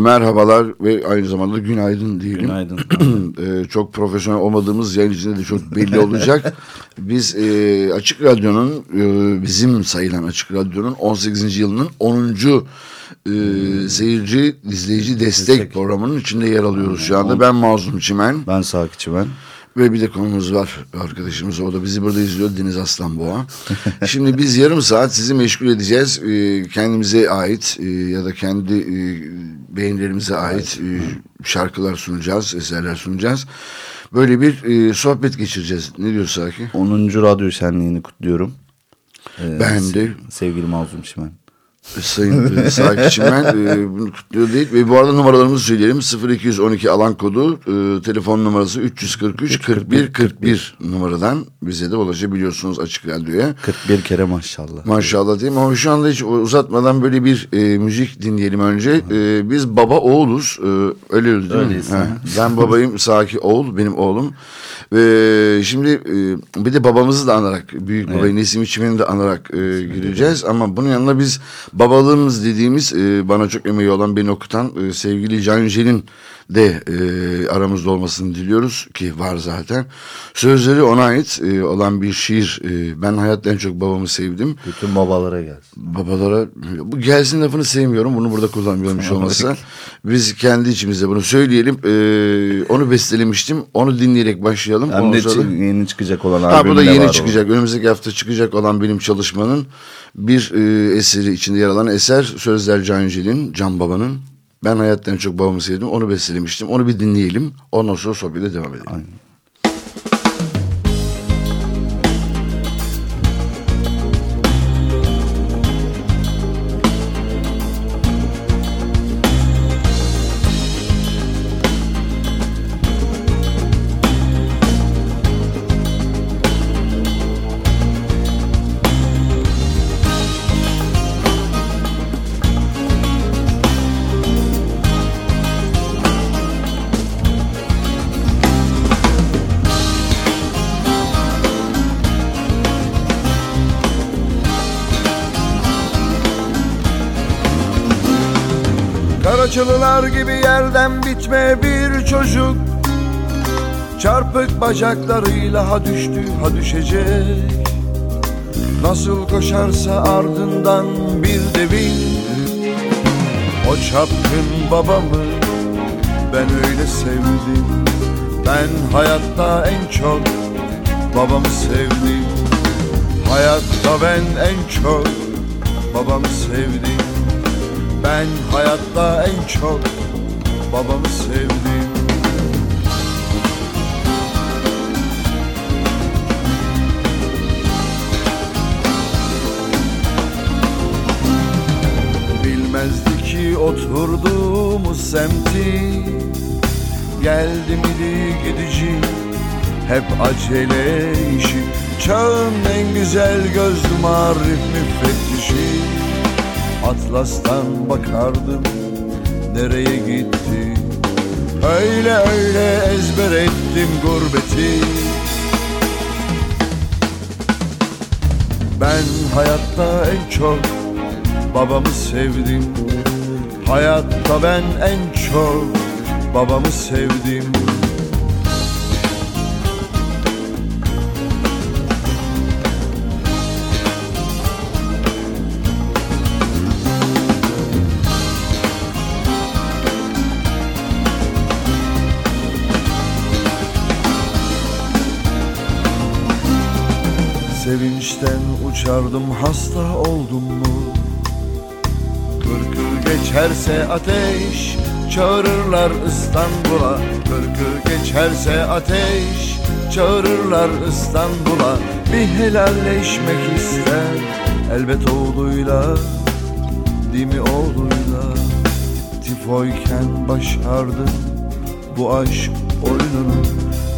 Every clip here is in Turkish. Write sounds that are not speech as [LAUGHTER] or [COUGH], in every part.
merhabalar ve aynı zamanda günaydın diyelim. Günaydın. [CLEARS THROAT] E, çok profesyonel olmadığımız yayın içinde de çok belli [LAUGHS] olacak. Biz e, Açık Radyo'nun e, bizim sayılan Açık Radyo'nun 18. yılının 10. E, seyirci izleyici destek, Destek. programının içinde yer alıyoruz şu anda. Ben Mazlum Çimen Ben Sakı Çimen. Ve bir de konumuz var arkadaşımız o da bizi burada izliyor Deniz Aslanboğa. [LAUGHS] Şimdi biz yarım saat sizi meşgul edeceğiz. E, kendimize ait e, ya da kendi e, beğenilerimize ait e, şarkılar sunacağız, eserler sunacağız. Böyle bir e, sohbet geçireceğiz. Ne diyorsun Saki? 10. Radyo Şenliği'ni kutluyorum. Ee, Ben de. Sevgili Mazlum Çimen. Sayın e, Çimen e, bunu kutluyor değil. Ve bu arada numaralarımızı söyleyelim. 0212 alan kodu e, telefon numarası 343 41 41 numaradan bize de ulaşabiliyorsunuz Açık Radyo'ya. 41 kere maşallah. Maşallah değil mi? Ama şu anda hiç uzatmadan böyle bir e, müzik dinleyelim önce. E, biz baba oğluz. E, öyle öyle değil Öyleyiz, mi? Ben babayım, Saki oğul, benim oğlum. Ve şimdi e, bir de babamızı da anarak, büyük babayı Nesim İçmen'i de anarak e, gireceğiz. Ama bunun yanına biz babalığımız dediğimiz e, bana çok emeği olan, beni okutan e, sevgili Can Yücel'in de e, aramızda olmasını diliyoruz ki var zaten. Sözleri ona ait e, olan bir şiir. E, ben hayatta en çok babamı sevdim. Bütün babalara gelsin. Babalara bu gelsin lafını sevmiyorum. Bunu burada kullanmıyorum hiç olmazsa. Biz kendi içimizde bunu söyleyelim. E, onu bestelemiştim. Onu dinleyerek başlayalım. Hem de yeni çıkacak olan Ha bu da yeni var o. çıkacak. Önümüzdeki hafta çıkacak olan benim çalışmanın bir e, eseri içinde yer alan eser sözler Can Yücel'in, Can Baba'nın. Ben hayattan çok babamı sevdim. Onu bestelemiştim. Onu bir dinleyelim. Ondan sonra sohbete devam edelim. Aynen. Karaçalılar gibi yerden bitme bir çocuk. Çarpık bacaklarıyla ha düştü ha düşecek. Nasıl koşarsa ardından bir devin O çapkın babamı ben öyle sevdim. Ben hayatta en çok babamı sevdim. Hayatta ben en çok babamı sevdim ben hayatta en çok babamı sevdim. Bilmezdi ki oturduğumuz semti Geldi miydi gidici hep acele işi. Çağın en güzel gözlü marif müfettişi Atlas'tan bakardım nereye gitti? Öyle öyle ezber ettim gurbeti. Ben hayatta en çok babamı sevdim. Hayatta ben en çok babamı sevdim Sevinçten uçardım hasta oldum mu? Kırkı geçerse ateş Çağırırlar İstanbul'a. Kırkı geçerse ateş Çağırırlar İstanbul'a. Bir helalleşmek ister Elbet oğluyla Değil mi oğluyla? Tifoyken başardım bu aşk oyununu.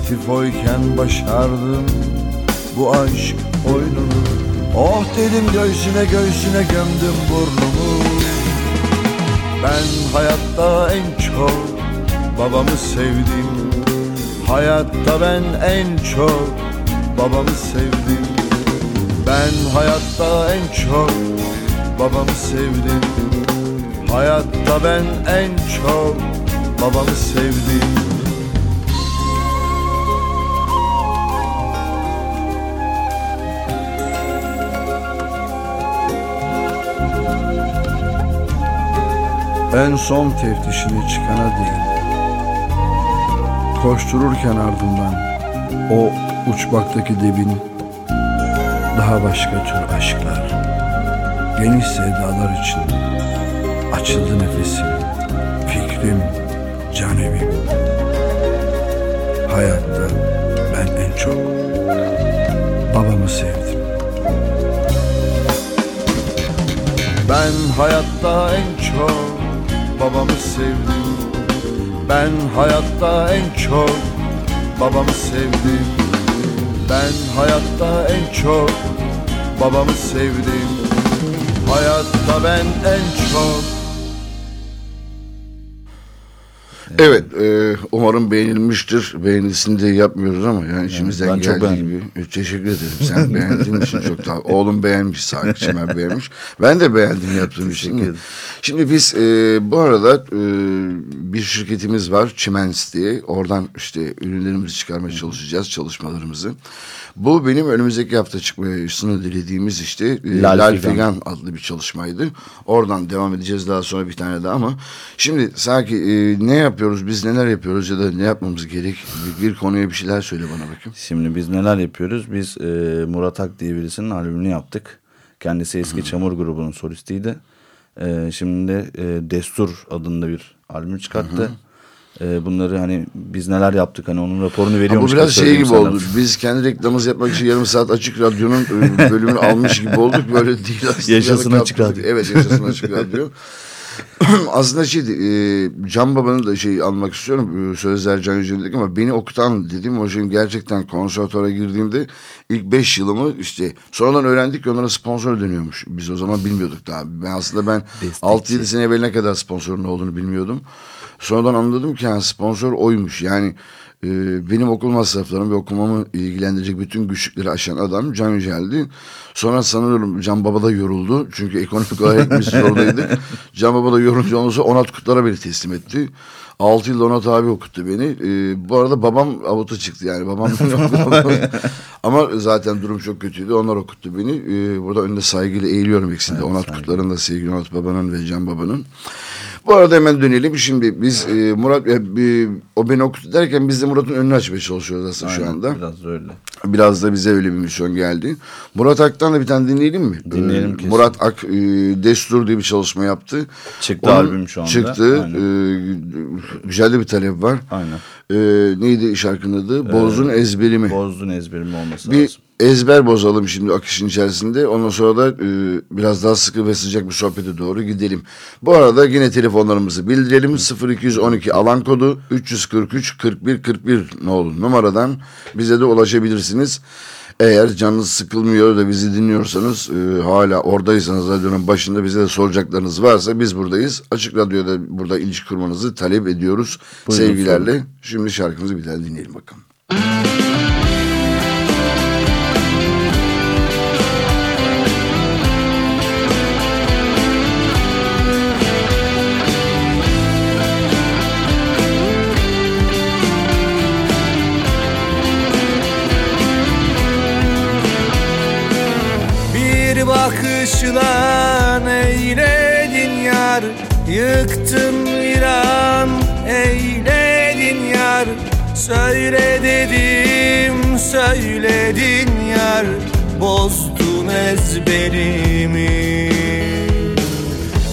Tifoyken başardım bu aşk oyununu Oh dedim göğsüne göğsüne gömdüm burnumu. Ben hayatta en çok babamı sevdim. Hayatta ben en çok babamı sevdim. Ben hayatta en çok babamı sevdim. Hayatta ben en çok babamı sevdim En son teftişine çıkana değil Koştururken ardından O uçmaktaki debin Daha başka tür aşklar Geniş sevdalar için Açıldı nefesim Fikrim Can evim Hayatta ben en çok Babamı sevdim. Ben hayatta en çok babamı sevdim. Ben hayatta en çok babamı sevdim. Ben hayatta en çok babamı sevdim. Hayatta ben en çok Evet, e, umarım beğenilmiştir. Beğenilsin diye yapmıyoruz ama yani içimizden ben çok geldiği gibi. E, Teşekkür ederim. Sen [LAUGHS] beğendiğin için çok daha. Oğlum beğenmiş, Salih Çimen beğenmiş. Ben de beğendim yaptığım için. Şimdi biz e, bu arada e, bir şirketimiz var, Çimens diye. Oradan işte ürünlerimizi çıkarmaya çalışacağız, çalışmalarımızı. Bu benim önümüzdeki hafta çıkmasını dilediğimiz işte e, Lal Lal, Figan. Figan adlı bir çalışmaydı. Oradan devam edeceğiz daha sonra bir tane daha ama şimdi sanki e, ne yapıyoruz biz neler yapıyoruz ya da ne yapmamız gerek bir, bir konuya bir şeyler söyle bana bakayım. Şimdi biz neler yapıyoruz? Biz e, Murat Ak diye birisinin albümünü yaptık. Kendisi eski Çamur grubunun solistiydi. E, şimdi de e, Destur adında bir albüm çıkarttı. E, bunları hani biz neler yaptık hani onun raporunu Ha, bu veriyormuş. biraz şey gibi sana. oldu. Biz kendi reklamımızı yapmak için yarım saat açık radyonun e, bölümünü almış gibi olduk. Böyle değil aslında. Yaşasın Açık. Radyo. Evet yaşasın açık radyo. [LAUGHS] [CLEARS THROAT] aslında şey e, Can Baba'nın da şey almak istiyorum. E, Sözler Can Yücel'deki ama beni okutan dediğim o şeyin gerçekten konservatuara girdiğimde ilk beş yılımı işte sonradan öğrendik ki onlara sponsor dönüyormuş. Biz o zaman bilmiyorduk daha. Ben aslında ben 6-7 sene evvel ne kadar sponsorun olduğunu bilmiyordum. Sonradan anladım ki yani sponsor oymuş. Yani e, benim okul masraflarım ve okumamı ilgilendirecek bütün güçlükleri aşan adam Can Yücel'di. Sonra sanıyorum Can Baba da yoruldu. Çünkü ekonomik olarak [LAUGHS] hepimiz zordaydık. Can Baba da yorulunca sonra Onat Kutlar'a beni teslim etti. 6 yıl Onat abi okuttu beni. E, bu arada babam avuta çıktı yani. Babam [LAUGHS] Ama zaten durum çok kötüydü. Onlar okuttu beni. E, burada önünde saygıyla eğiliyorum ikisinde. Onat Kutlar'ın da sevgili Onat Baba'nın ve Can Baba'nın. Bu arada hemen dönelim. Şimdi biz e, Murat e, e, o beni okuttu derken biz de Murat'ın önünü açmaya çalışıyoruz aslında şu Aynen, anda. Biraz da öyle. Biraz da bize öyle bir misyon geldi. Murat Ak'tan da bir tane dinleyelim mi? Dinleyelim Ee, kesin. Murat Ak e, Destur diye bir çalışma yaptı. Çıktı albüm şu anda. Çıktı. Ee, güzel de bir talep var. Aynen. Ee, neydi şarkının adı? Bozun ezberimi. Bozdun ezberim olması bir lazım. ezber bozalım şimdi akışın içerisinde. Ondan sonra da e, biraz daha sıkı ve sıcak bir sohbete doğru gidelim. Bu arada yine telefonlarımızı bildirelim. 0212 alan kodu 343 41 41 ne olur numaradan bize de ulaşabilirsiniz. Eğer canınız sıkılmıyor da bizi dinliyorsanız e, hala oradaysanız radyonun başında bize de soracaklarınız varsa biz buradayız. Açık Radyo'da burada ilişki kurmanızı talep ediyoruz. Buyurun, Sevgilerle. Şimdi şarkımızı bir daha dinleyelim bakalım. Bir bakışla eyledin yar? Yıktın viran eyledin yar. Söyle dedim söyledin yar. Bozdun ezberimi.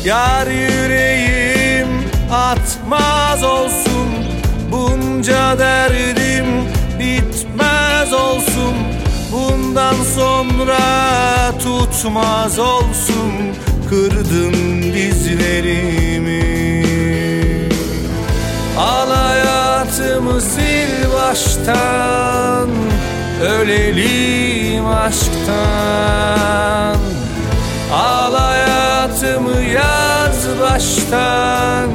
Yar yüreğim atmaz olsun. Bunca derdim Bundan sonra tutmaz olsun Kırdın dizlerimi. Al hayatımı sil baştan Ölelim aşktan. Al hayatımı yaz baştan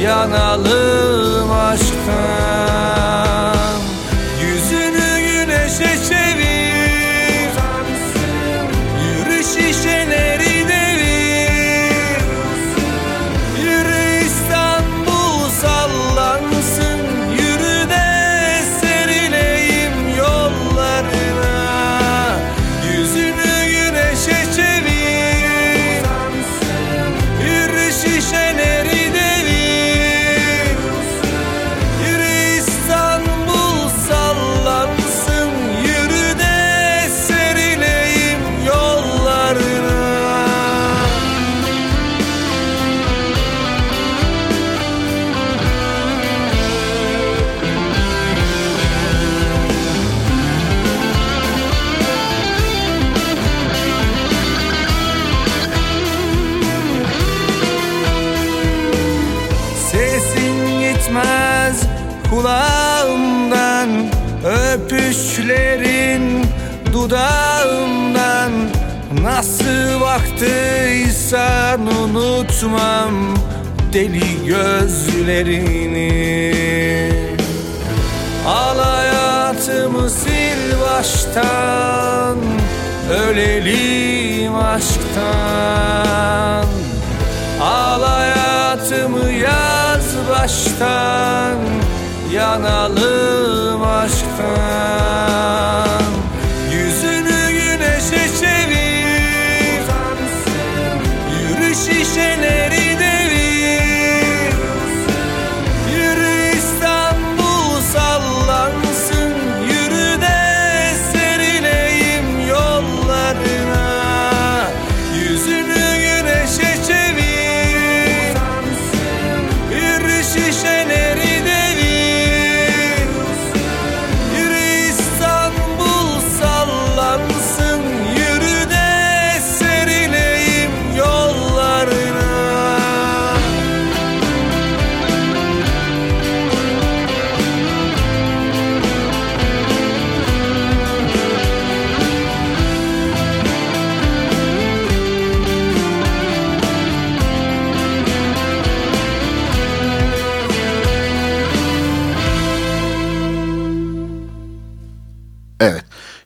Yanalım aşktan dudağımdan Nasıl baktıysan unutmam Deli gözlerini. Al hayatımı sil baştan Ölelim aşktan. Al hayatımı yaz baştan Yanalım aşktan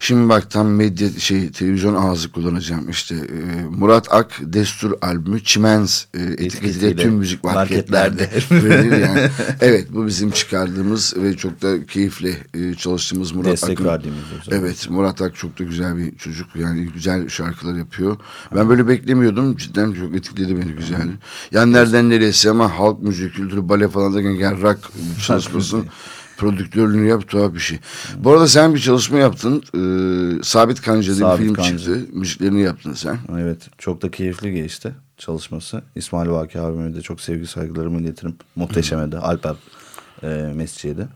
Şimdi bak tam medya şey televizyon ağzı kullanacağım işte e, Murat Ak Destur albümü Çimens e, etiketiyle tüm müzik marketlerde [LAUGHS] verilir yani. [LAUGHS] Evet bu bizim çıkardığımız ve çok da keyifle e, çalıştığımız Murat Destek Ak'ın. verdiğimiz özel. Evet Murat Ak çok da güzel bir çocuk yani güzel şarkılar yapıyor. Ben böyle beklemiyordum cidden çok etkiledi beni güzel. Yani nereden neresi ama halk müziği kültürü bale falan derken gel rock çalışmasın. Prodüktörlüğünü yap tuhaf bir şey. Bu arada sen bir çalışma yaptın. Ee, Sabit Kanca diye bir Sabit film Kanca. çıktı. Müziklerini yaptın sen. Evet çok da keyifli geçti çalışması. İsmail Vaki abime de çok sevgi saygılarımı iletirim. Muhteşeme de Alper e, Mesci'ye de.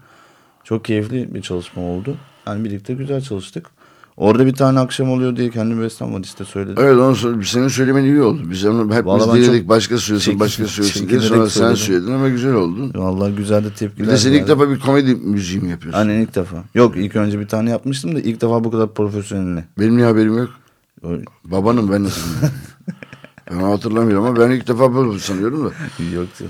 Çok keyifli bir çalışma oldu. Yani birlikte güzel çalıştık. Orada bir tane akşam oluyor diye kendim beslenmedi işte söyledim. Evet onu söyle, senin söylemen iyi oldu. Biz onu hep Vallahi biz çok Başka söylesin, çekin- başka söylesin diye. Sonra sen söyledim. söyledin ama güzel oldu. Vallahi güzel de Bir tepkiler. de sen ilk defa bir komedi müziği mi yapıyorsun? Aynen ilk defa. Yok ilk önce bir tane yapmıştım da ilk defa bu kadar profesyonelini. Benim niye haberim yok? O- Babanım ben nasıl. [LAUGHS] Ben hatırlamıyorum ama ben ilk defa böyle sanıyorum da. Yoktu.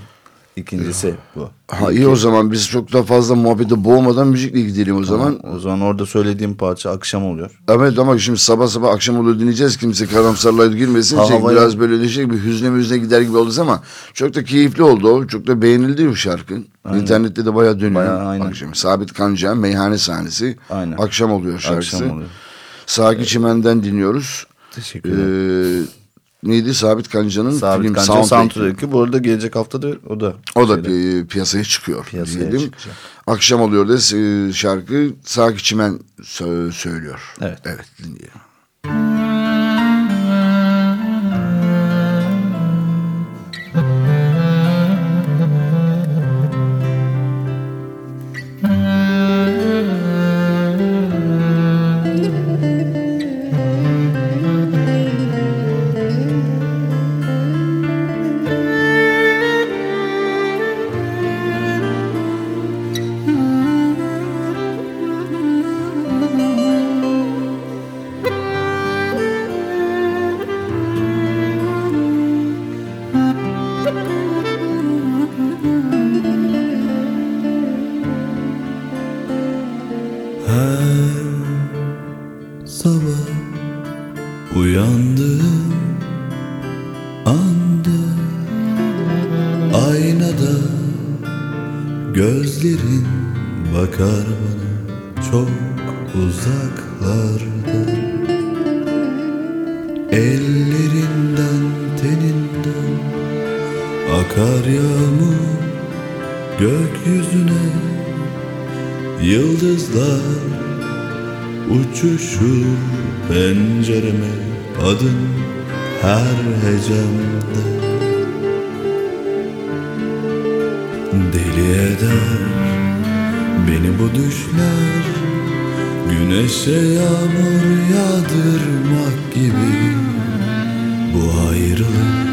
İkincisi bu. Ha iyi o zaman biz çok da fazla muhabbete boğmadan müzikle gidelim o zaman. O zaman orada söylediğim parça akşam oluyor. Evet ama şimdi sabah sabah akşam oluyor dinleyeceğiz. Kimse karamsarlığa girmesin. Ha, Şey, havaya- biraz böyle de şey bir hüzne müzne gider gibi oldu ama çok da keyifli oldu o. Çok da beğenildi bu şarkı. İnternette de bayağı dönüyor. Bayağı, aynen. Akşam. Sabit Kanca meyhane sahnesi. Aynen. Akşam oluyor şarkısı. Akşam oluyor. Saki Çimen'den dinliyoruz. Teşekkür ederim. Ee, neydi? Sabit Kanca'nın Sabit film Kanca soundtrack'i. Bu arada gelecek hafta da o da. O da şeyde. pi- piyasaya çıkıyor. Piyasaya diyelim. çıkacak. Akşam oluyor da e, şarkı Saki Çimen sö- söylüyor. Evet. Evet dinleyelim. Uçuşur pencereme adın her hecemde. Deli eder beni bu düşler Güneşe yağmur yağdırmak gibi. Bu ayrılık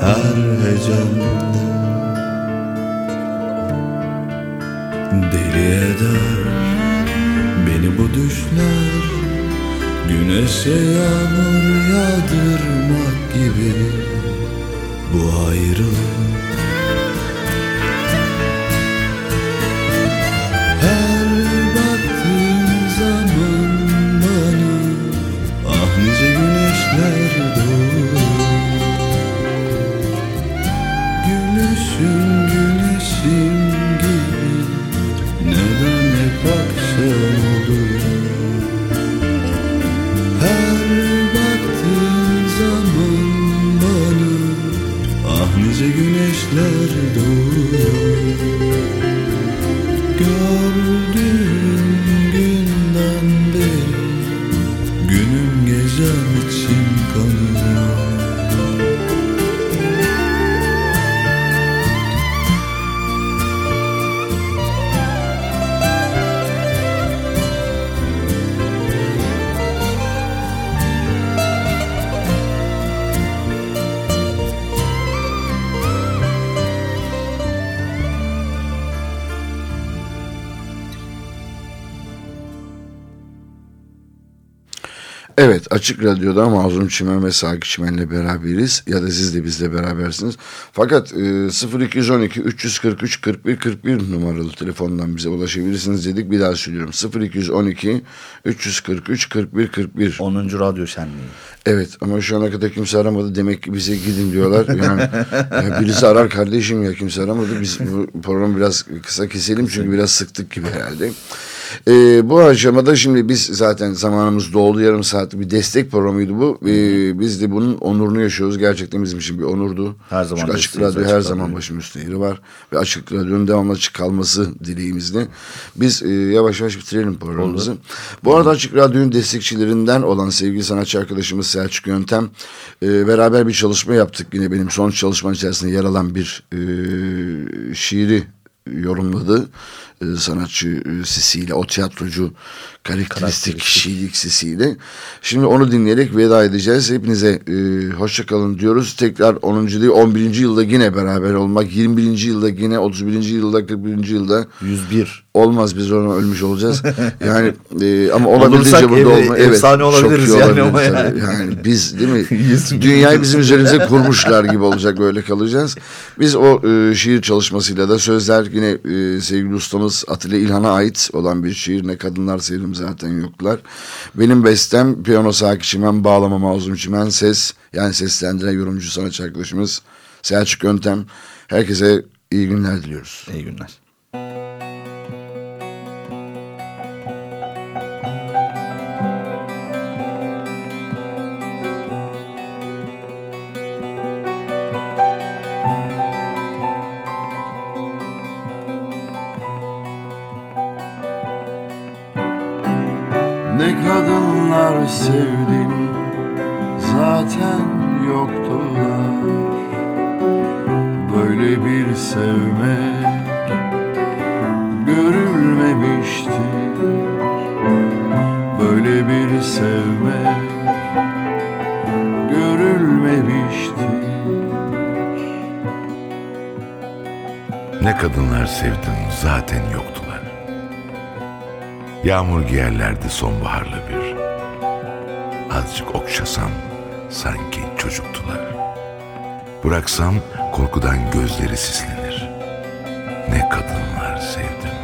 her hecemde. Deli eder beni bu düşler Güneşe yağmur yağdırmak gibi. Bu ayrılık Açık Radyo'da Mazlum Çimen ve Saki Çimen'le beraberiz ya da siz de bizle berabersiniz. Fakat e, 0212 343 41 41 numaralı telefondan bize ulaşabilirsiniz dedik. Bir daha söylüyorum 0212 343 41 41. 10. Radyo Şenliği. Evet ama şu ana kadar kimse aramadı demek ki bize gidin diyorlar. Yani ya birisi arar kardeşim ya kimse aramadı. Biz bu programı biraz kısa keselim çünkü biraz sıktık gibi herhalde. Ee, bu aşamada şimdi biz zaten zamanımız doldu yarım saatlik bir destek programıydı bu. Ee, biz de bunun onurunu yaşıyoruz. Gerçekten bizim için bir onurdu. Her zaman Çünkü Açık Radyo her zaman başım üstüne yeri var. Ve Açık Radyo'nun devamlı açık kalması dileğimizle. Biz e, yavaş yavaş bitirelim programımızı. Bu arada Açık Radyo'nun destekçilerinden olan sevgili sanatçı arkadaşımız Selçuk Yöntem e, beraber bir çalışma yaptık. Yine benim son çalışmanın içerisinde yer alan bir e, şiiri yorumladı e, sanatçı e, sesiyle o tiyatrocu karakteristik kişilik sesiyle. Şimdi onu dinleyerek veda edeceğiz. Hepinize e, hoşça kalın diyoruz. Tekrar 10. değil 11. yılda yine beraber olmak. 21. yılda yine 31. yılda 41. yılda 101. olmaz biz ona ölmüş olacağız. [LAUGHS] Yani e, ama olabildiğince burada ev- olma. efsane olabiliriz yani olabiliriz ama yani. yani biz değil mi? [LAUGHS] Dünyayı bizim üzerimize kurmuşlar gibi olacak böyle kalacağız. Biz o e, şiir çalışmasıyla da sözler yine e, sevgili ustamız Atilla İlhan'a ait olan bir şiir. Ne kadınlar sevdim zaten yoklar. Benim bestem piyano Saki Çimen, bağlama Mazlum Çimen, ses yani seslendiren yorumcu sanatçı arkadaşımız Selçuk Yöntem. Herkese iyi günler diliyoruz. İyi günler. Kadınlar sevdim zaten yoktular Böyle bir sevmek görülmemişti Böyle bir sevmek görülmemişti Ne kadınlar sevdim zaten yoktular. Yağmur giyerlerdi sonbaharlı bir. Azıcık okşasam sanki çocuktular. Bıraksam korkudan gözleri sislenir. Ne kadınlar sevdim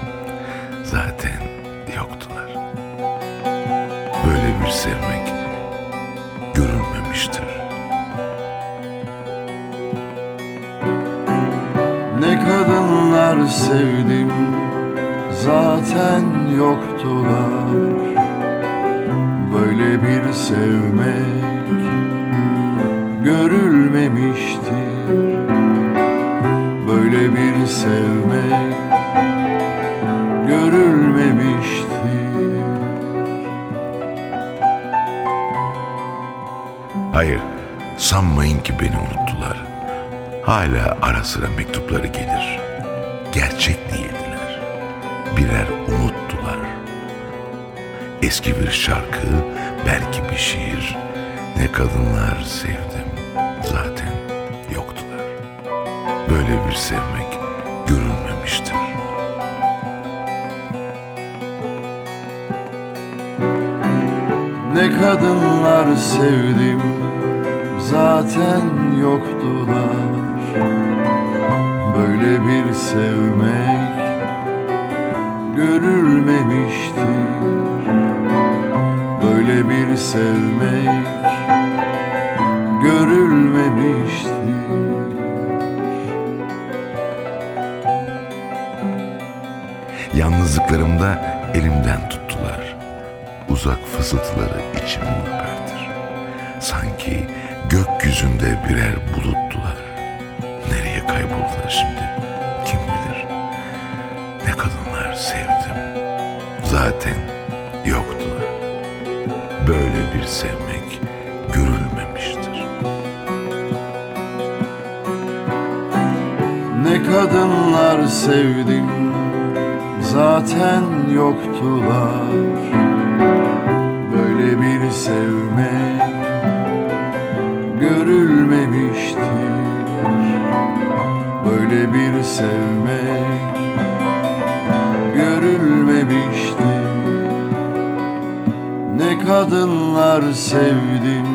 zaten yoktular. Böyle bir sevmek görülmemiştir. Ne kadınlar sevdim zaten yoktular Böyle bir sevmek görülmemiştir Böyle bir sevmek görülmemiştir Hayır, sanmayın ki beni unuttular. Hala ara sıra mektupları gelir. Gerçek değildiler. Birer umuttular. Eski bir şarkı, belki bir şiir. Ne kadınlar sevdim, zaten yoktular. Böyle bir sevmek görülmemiştir. Ne kadınlar sevdim zaten yoktular Böyle bir sevmek görülmemiştir Böyle bir sevmek görülmemiştir Yalnızlıklarımda elimden tuttular. Uzak fısıltıları içimi ürpertir. Sanki gökyüzünde birer buluttular. Nereye kayboldular şimdi kim bilir. Ne kadınlar sevdim. Zaten yoktular. Böyle bir sevmek görülmemiştir. Ne kadınlar sevdim zaten yoktular Böyle bir sevmek görülmemiştir Böyle bir sevmek kadınlar sevdim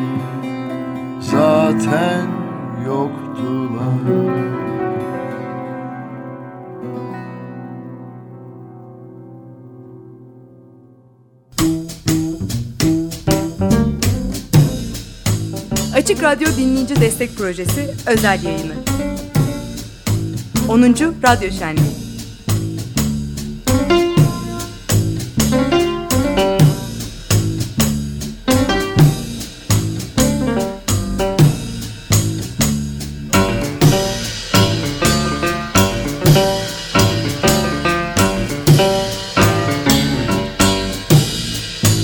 zaten yoktular Açık Radyo Dinleyici Destek Projesi özel yayını. 10. Radyo Şenliği